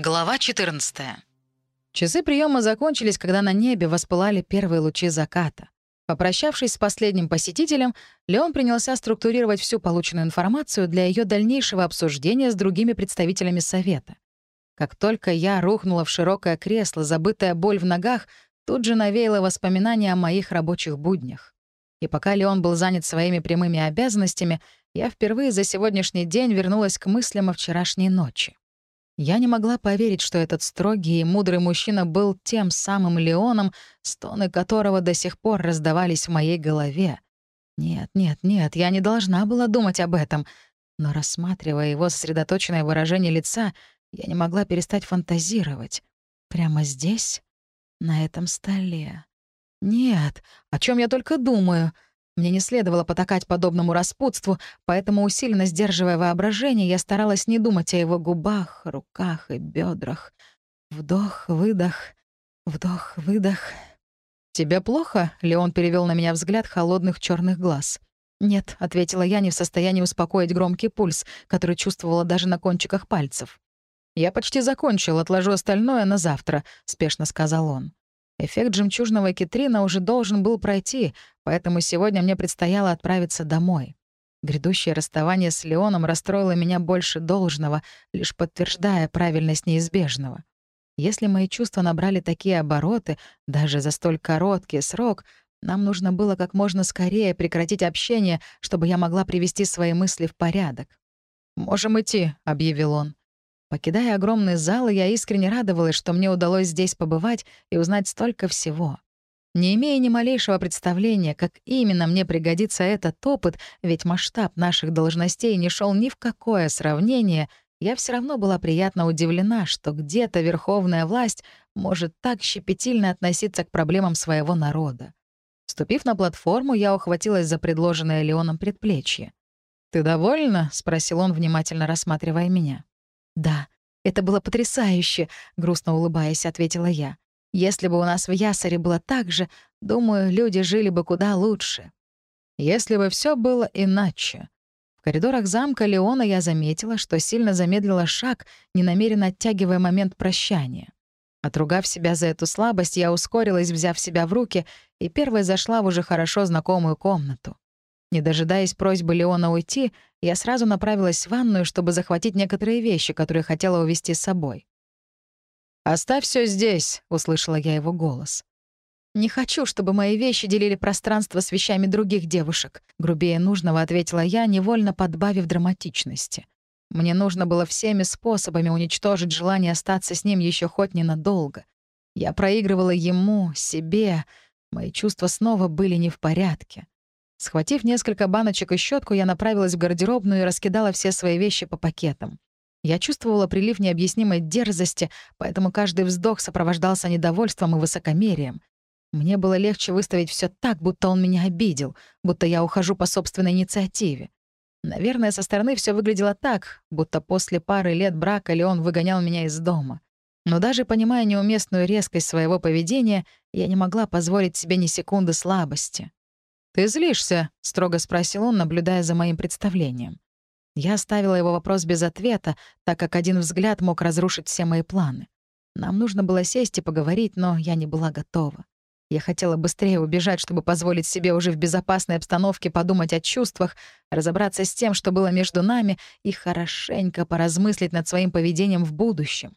Глава 14. Часы приема закончились, когда на небе воспылали первые лучи заката. Попрощавшись с последним посетителем, Леон принялся структурировать всю полученную информацию для ее дальнейшего обсуждения с другими представителями совета. Как только я рухнула в широкое кресло, забытая боль в ногах, тут же навеяла воспоминания о моих рабочих буднях. И пока Леон был занят своими прямыми обязанностями, я впервые за сегодняшний день вернулась к мыслям о вчерашней ночи. Я не могла поверить, что этот строгий и мудрый мужчина был тем самым Леоном, стоны которого до сих пор раздавались в моей голове. Нет, нет, нет, я не должна была думать об этом. Но рассматривая его сосредоточенное выражение лица, я не могла перестать фантазировать. Прямо здесь, на этом столе. Нет, о чем я только думаю — мне не следовало потакать подобному распутству, поэтому, усиленно сдерживая воображение, я старалась не думать о его губах, руках и бедрах. Вдох, выдох, вдох, выдох. «Тебе плохо?» — Леон перевел на меня взгляд холодных черных глаз. «Нет», — ответила я, не в состоянии успокоить громкий пульс, который чувствовала даже на кончиках пальцев. «Я почти закончил, отложу остальное на завтра», — спешно сказал он. Эффект жемчужного китрина уже должен был пройти, поэтому сегодня мне предстояло отправиться домой. Грядущее расставание с Леоном расстроило меня больше должного, лишь подтверждая правильность неизбежного. Если мои чувства набрали такие обороты, даже за столь короткий срок, нам нужно было как можно скорее прекратить общение, чтобы я могла привести свои мысли в порядок. «Можем идти», — объявил он. Покидая огромный зал, я искренне радовалась, что мне удалось здесь побывать и узнать столько всего. Не имея ни малейшего представления, как именно мне пригодится этот опыт, ведь масштаб наших должностей не шел ни в какое сравнение, я все равно была приятно удивлена, что где-то верховная власть может так щепетильно относиться к проблемам своего народа. Вступив на платформу, я ухватилась за предложенное Леоном предплечье. «Ты довольна?» — спросил он, внимательно рассматривая меня. «Да, это было потрясающе», — грустно улыбаясь, ответила я. «Если бы у нас в Ясаре было так же, думаю, люди жили бы куда лучше». «Если бы все было иначе». В коридорах замка Леона я заметила, что сильно замедлила шаг, ненамеренно оттягивая момент прощания. Отругав себя за эту слабость, я ускорилась, взяв себя в руки, и первой зашла в уже хорошо знакомую комнату. Не дожидаясь просьбы Леона уйти, я сразу направилась в ванную, чтобы захватить некоторые вещи, которые хотела увезти с собой. «Оставь все здесь», — услышала я его голос. «Не хочу, чтобы мои вещи делили пространство с вещами других девушек», — грубее нужного ответила я, невольно подбавив драматичности. Мне нужно было всеми способами уничтожить желание остаться с ним еще хоть ненадолго. Я проигрывала ему, себе. Мои чувства снова были не в порядке. Схватив несколько баночек и щетку, я направилась в гардеробную и раскидала все свои вещи по пакетам. Я чувствовала прилив необъяснимой дерзости, поэтому каждый вздох сопровождался недовольством и высокомерием. Мне было легче выставить все так, будто он меня обидел, будто я ухожу по собственной инициативе. Наверное, со стороны все выглядело так, будто после пары лет брака Леон выгонял меня из дома. Но даже понимая неуместную резкость своего поведения, я не могла позволить себе ни секунды слабости. «Ты злишься?» — строго спросил он, наблюдая за моим представлением. Я оставила его вопрос без ответа, так как один взгляд мог разрушить все мои планы. Нам нужно было сесть и поговорить, но я не была готова. Я хотела быстрее убежать, чтобы позволить себе уже в безопасной обстановке подумать о чувствах, разобраться с тем, что было между нами, и хорошенько поразмыслить над своим поведением в будущем.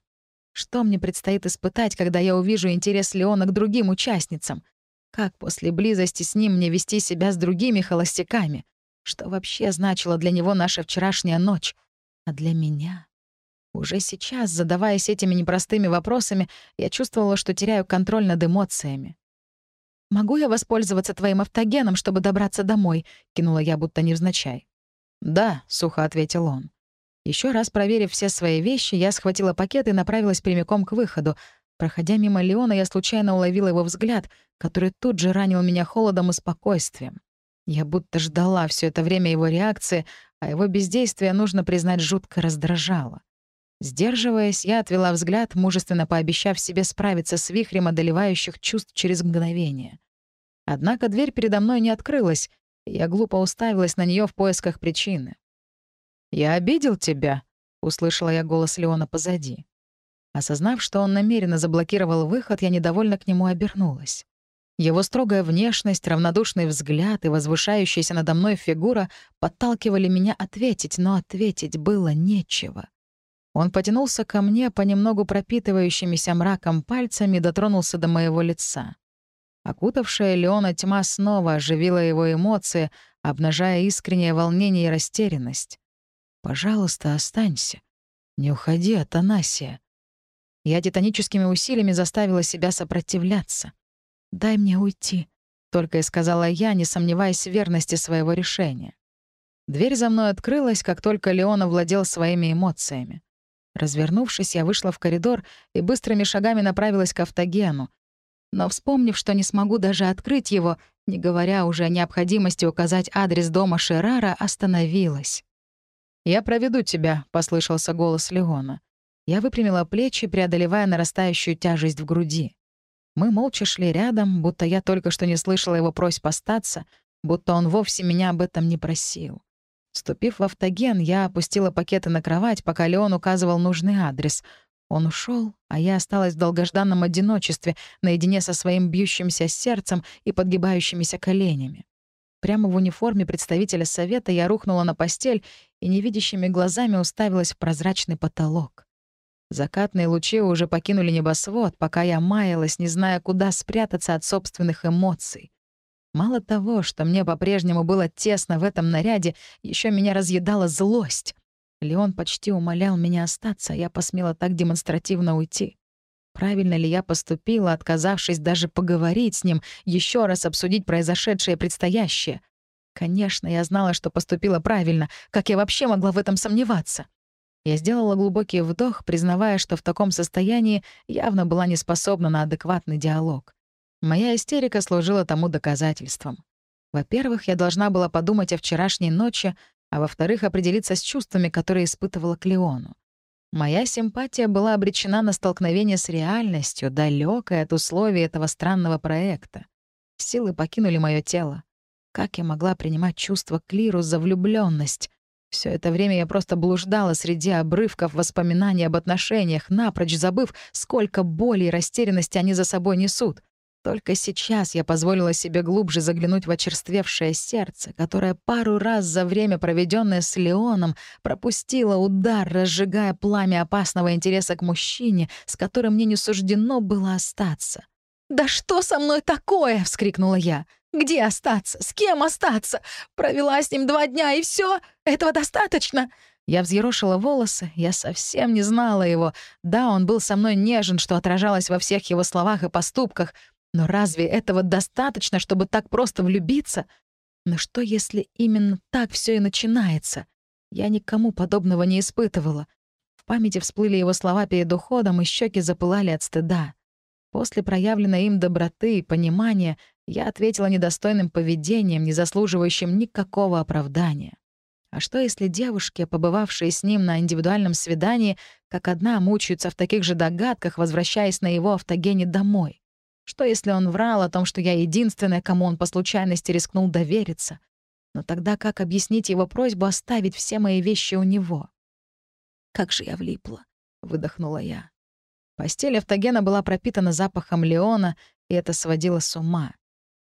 Что мне предстоит испытать, когда я увижу интерес Леона к другим участницам? Как после близости с ним мне вести себя с другими холостяками? Что вообще значила для него наша вчерашняя ночь? А для меня? Уже сейчас, задаваясь этими непростыми вопросами, я чувствовала, что теряю контроль над эмоциями. «Могу я воспользоваться твоим автогеном, чтобы добраться домой?» — кинула я будто невзначай. «Да», — сухо ответил он. Еще раз проверив все свои вещи, я схватила пакет и направилась прямиком к выходу, Проходя мимо Леона, я случайно уловила его взгляд, который тут же ранил меня холодом и спокойствием. Я будто ждала все это время его реакции, а его бездействие, нужно признать, жутко раздражало. Сдерживаясь, я отвела взгляд, мужественно пообещав себе справиться с вихрем одолевающих чувств через мгновение. Однако дверь передо мной не открылась, и я глупо уставилась на нее в поисках причины. «Я обидел тебя», — услышала я голос Леона позади. Осознав, что он намеренно заблокировал выход, я недовольно к нему обернулась. Его строгая внешность, равнодушный взгляд и возвышающаяся надо мной фигура подталкивали меня ответить, но ответить было нечего. Он потянулся ко мне понемногу пропитывающимися мраком пальцами и дотронулся до моего лица. Окутавшая Леона тьма снова оживила его эмоции, обнажая искреннее волнение и растерянность. «Пожалуйста, останься. Не уходи, Атанасия». Я титаническими усилиями заставила себя сопротивляться. «Дай мне уйти», — только и сказала я, не сомневаясь в верности своего решения. Дверь за мной открылась, как только Леон овладел своими эмоциями. Развернувшись, я вышла в коридор и быстрыми шагами направилась к автогену. Но, вспомнив, что не смогу даже открыть его, не говоря уже о необходимости указать адрес дома Шерара, остановилась. «Я проведу тебя», — послышался голос Леона. Я выпрямила плечи, преодолевая нарастающую тяжесть в груди. Мы молча шли рядом, будто я только что не слышала его просьб остаться, будто он вовсе меня об этом не просил. Ступив в автоген, я опустила пакеты на кровать, пока Леон указывал нужный адрес. Он ушел, а я осталась в долгожданном одиночестве, наедине со своим бьющимся сердцем и подгибающимися коленями. Прямо в униформе представителя совета я рухнула на постель и невидящими глазами уставилась в прозрачный потолок. Закатные лучи уже покинули небосвод, пока я маялась, не зная, куда спрятаться от собственных эмоций. Мало того, что мне по-прежнему было тесно в этом наряде, еще меня разъедала злость. Леон почти умолял меня остаться, а я посмела так демонстративно уйти. Правильно ли я поступила, отказавшись даже поговорить с ним, еще раз обсудить произошедшее предстоящее? Конечно, я знала, что поступила правильно. Как я вообще могла в этом сомневаться? Я сделала глубокий вдох, признавая, что в таком состоянии явно была не способна на адекватный диалог. Моя истерика служила тому доказательством. Во-первых, я должна была подумать о вчерашней ночи, а во-вторых, определиться с чувствами, которые испытывала к Леону. Моя симпатия была обречена на столкновение с реальностью, далёкой от условий этого странного проекта. Силы покинули моё тело. Как я могла принимать чувства к Лиру за влюблённость? Всё это время я просто блуждала среди обрывков воспоминаний об отношениях, напрочь забыв, сколько боли и растерянности они за собой несут. Только сейчас я позволила себе глубже заглянуть в очерствевшее сердце, которое пару раз за время, проведенное с Леоном, пропустило удар, разжигая пламя опасного интереса к мужчине, с которым мне не суждено было остаться. «Да что со мной такое?» — вскрикнула я. «Где остаться? С кем остаться? Провела с ним два дня, и все? Этого достаточно?» Я взъерошила волосы, я совсем не знала его. Да, он был со мной нежен, что отражалось во всех его словах и поступках — но разве этого достаточно, чтобы так просто влюбиться? Но что, если именно так все и начинается? Я никому подобного не испытывала. В памяти всплыли его слова перед уходом, и щеки запылали от стыда. После проявленной им доброты и понимания я ответила недостойным поведением, не заслуживающим никакого оправдания. А что, если девушки, побывавшие с ним на индивидуальном свидании, как одна мучаются в таких же догадках, возвращаясь на его автогене домой? Что, если он врал о том, что я единственная, кому он по случайности рискнул довериться? Но тогда как объяснить его просьбу оставить все мои вещи у него? «Как же я влипла!» — выдохнула я. Постель автогена была пропитана запахом Леона, и это сводило с ума.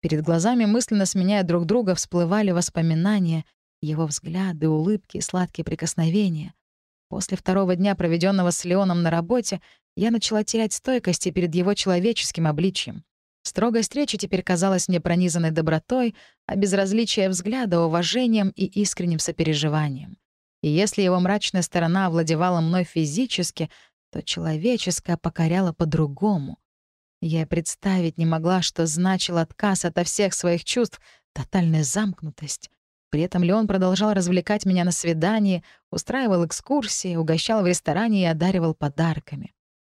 Перед глазами, мысленно сменяя друг друга, всплывали воспоминания, его взгляды, улыбки и сладкие прикосновения. После второго дня, проведенного с Леоном на работе, я начала терять стойкости перед его человеческим обличием. Строгость речи теперь казалась мне пронизанной добротой, а безразличие взгляда — уважением и искренним сопереживанием. И если его мрачная сторона овладевала мной физически, то человеческая покоряла по-другому. Я представить не могла, что значил отказ ото всех своих чувств, тотальная замкнутость. При этом Леон продолжал развлекать меня на свидании, устраивал экскурсии, угощал в ресторане и одаривал подарками.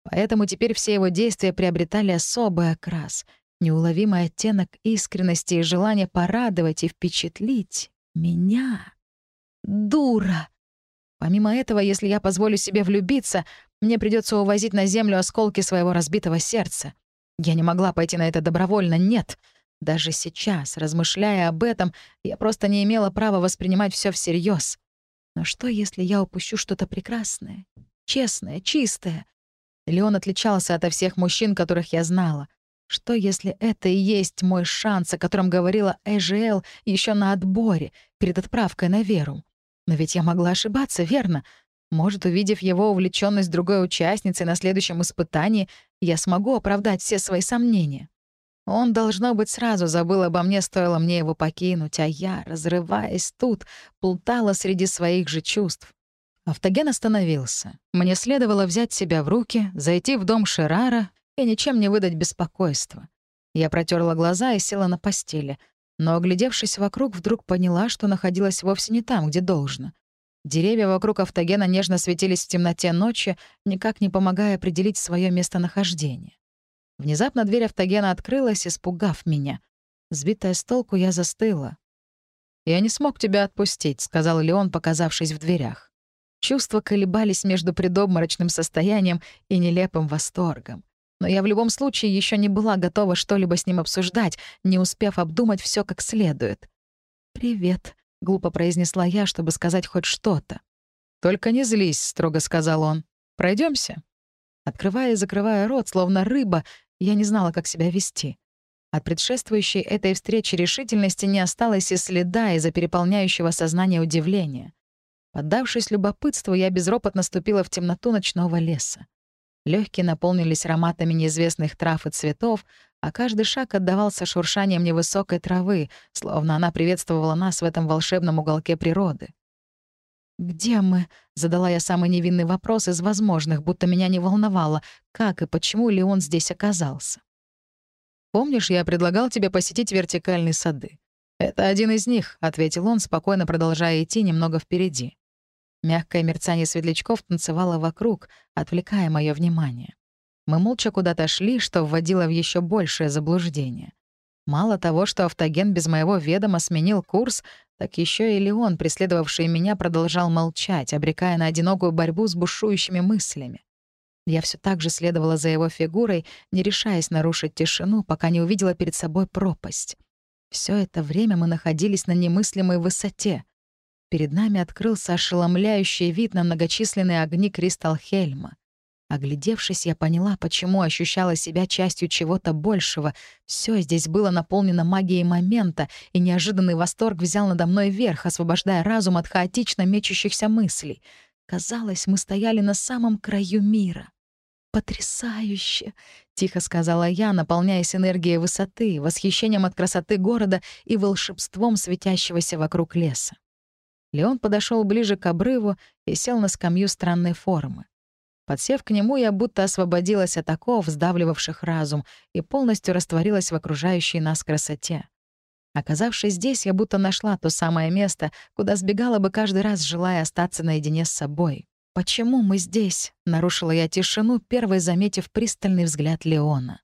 Поэтому теперь все его действия приобретали особый окрас, неуловимый оттенок искренности и желания порадовать и впечатлить меня. Дура! Помимо этого, если я позволю себе влюбиться, мне придется увозить на землю осколки своего разбитого сердца. Я не могла пойти на это добровольно, нет. Даже сейчас, размышляя об этом, я просто не имела права воспринимать все всерьез. Но что, если я упущу что-то прекрасное, честное, чистое, Леон отличался ото всех мужчин, которых я знала. Что, если это и есть мой шанс, о котором говорила Эжиэл еще на отборе, перед отправкой на Веру? Но ведь я могла ошибаться, верно? Может, увидев его увлеченность другой участницей на следующем испытании, я смогу оправдать все свои сомнения. Он, должно быть, сразу забыл обо мне, стоило мне его покинуть, а я, разрываясь тут, плутала среди своих же чувств. Автоген остановился. Мне следовало взять себя в руки, зайти в дом Шерара и ничем не выдать беспокойства. Я протерла глаза и села на постели, но, оглядевшись вокруг, вдруг поняла, что находилась вовсе не там, где должно. Деревья вокруг автогена нежно светились в темноте ночи, никак не помогая определить свое местонахождение. Внезапно дверь автогена открылась, испугав меня. Сбитая с толку, я застыла. «Я не смог тебя отпустить», — сказал Леон, показавшись в дверях. Чувства колебались между предобморочным состоянием и нелепым восторгом. Но я в любом случае еще не была готова что-либо с ним обсуждать, не успев обдумать все как следует. «Привет», — глупо произнесла я, чтобы сказать хоть что-то. «Только не злись», — строго сказал он. Пройдемся. Открывая и закрывая рот, словно рыба, я не знала, как себя вести. От предшествующей этой встречи решительности не осталось и следа из-за переполняющего сознания удивления. Поддавшись любопытству, я безропотно ступила в темноту ночного леса. Легкие наполнились ароматами неизвестных трав и цветов, а каждый шаг отдавался шуршанием невысокой травы, словно она приветствовала нас в этом волшебном уголке природы. «Где мы?» — задала я самый невинный вопрос из возможных, будто меня не волновало, как и почему Леон здесь оказался. «Помнишь, я предлагал тебе посетить вертикальные сады? Это один из них», — ответил он, спокойно продолжая идти немного впереди. Мягкое мерцание светлячков танцевало вокруг, отвлекая мое внимание. Мы молча куда-то шли, что вводило в еще большее заблуждение. Мало того, что автоген без моего ведома сменил курс, так еще и Леон, преследовавший меня, продолжал молчать, обрекая на одинокую борьбу с бушующими мыслями. Я все так же следовала за его фигурой, не решаясь нарушить тишину, пока не увидела перед собой пропасть. Все это время мы находились на немыслимой высоте. Перед нами открылся ошеломляющий вид на многочисленные огни Кристалхельма. Оглядевшись, я поняла, почему ощущала себя частью чего-то большего. Все здесь было наполнено магией момента, и неожиданный восторг взял надо мной верх, освобождая разум от хаотично мечущихся мыслей. Казалось, мы стояли на самом краю мира. «Потрясающе!» — тихо сказала я, наполняясь энергией высоты, восхищением от красоты города и волшебством светящегося вокруг леса. Леон подошел ближе к обрыву и сел на скамью странной формы. Подсев к нему, я будто освободилась от оков, сдавливавших разум, и полностью растворилась в окружающей нас красоте. Оказавшись здесь, я будто нашла то самое место, куда сбегала бы каждый раз, желая остаться наедине с собой. «Почему мы здесь?» — нарушила я тишину, первой заметив пристальный взгляд Леона.